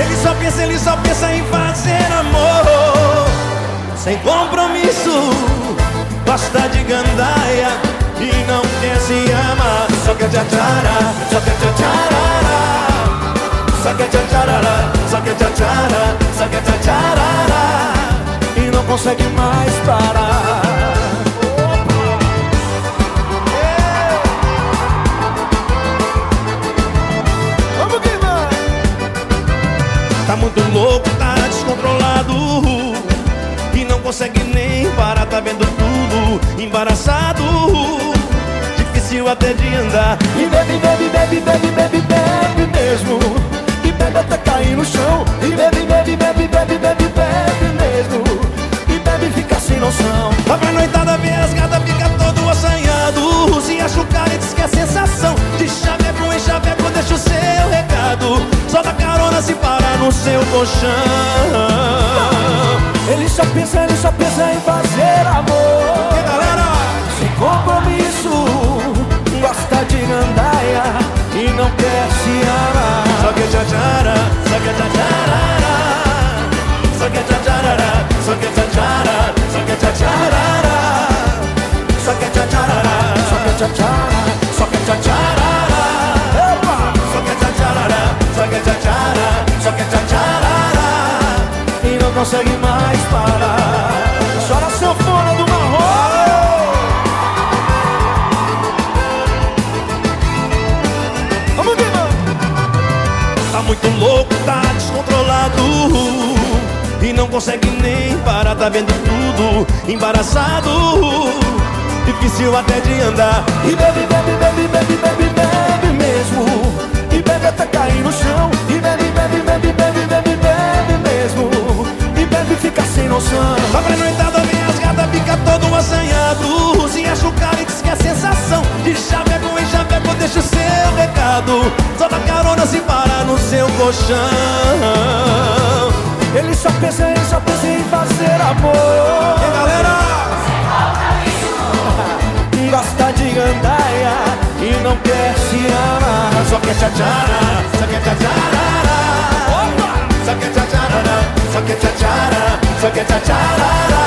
Ele só pensa, ele só pensa em fazer amor. Sem compromisso Gosta de gandaia E não quer se amar. Só quer tchatchara, só quer tchatcharara Só quer tchatcharara, só quer tchatchara Só quer tchatcharara E não consegue mais parar consegue nem parar, tá vendo tudo Embaraçado. Difícil até de andar. E bebe, bebe, bebe, bebe, bebe, bebe mesmo. E bebe até cair no chão. E bebe, bebe, bebe, bebe, bebe, bebe mesmo. E bebe fica sem noção. Vai pra noitada, vê as gatas, fica todo assanhado. Se acha o cara e diz que é sensação. De chaveco em chaveco, deixa o seu recado. Só dá carona se parar no seu colchão Ele só pensa, ele só pensa em fazer amor. E galera, sem compromisso Gosta de gandaia e não quer se amar só que tchatchara, só que tchatcharara Só que tchatcharara, consegue mais parar. Chora sanfona do marrom. Vamos ver, Tá muito louco, tá descontrolado. E não consegue nem parar, tá vendo tudo Embaraçado. Difícil até de andar. E bebe, bebe, bebe, bebe, bebe, bebe mesmo. E bebe até cair no chão colchão Ele só pensa, ele só pensa em fazer amor. E galera, Gosta de gandaia e não quer se amar só quer tchatchara, só quer tchatcharara. Só quer tchatcharara, só quer tchatchara Só quer tchatcharara.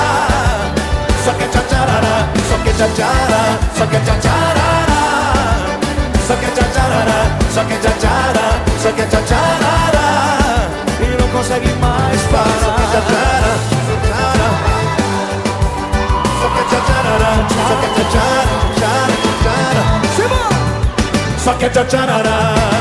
Só quer tchatcharara, só quer tchatchara Só quer tchatcharara. Só quer tchatcharara, consegue mais Só quer parar tchatchara, tchatchara Só quer tchatcharara, só quer tchatchara Tchatchara,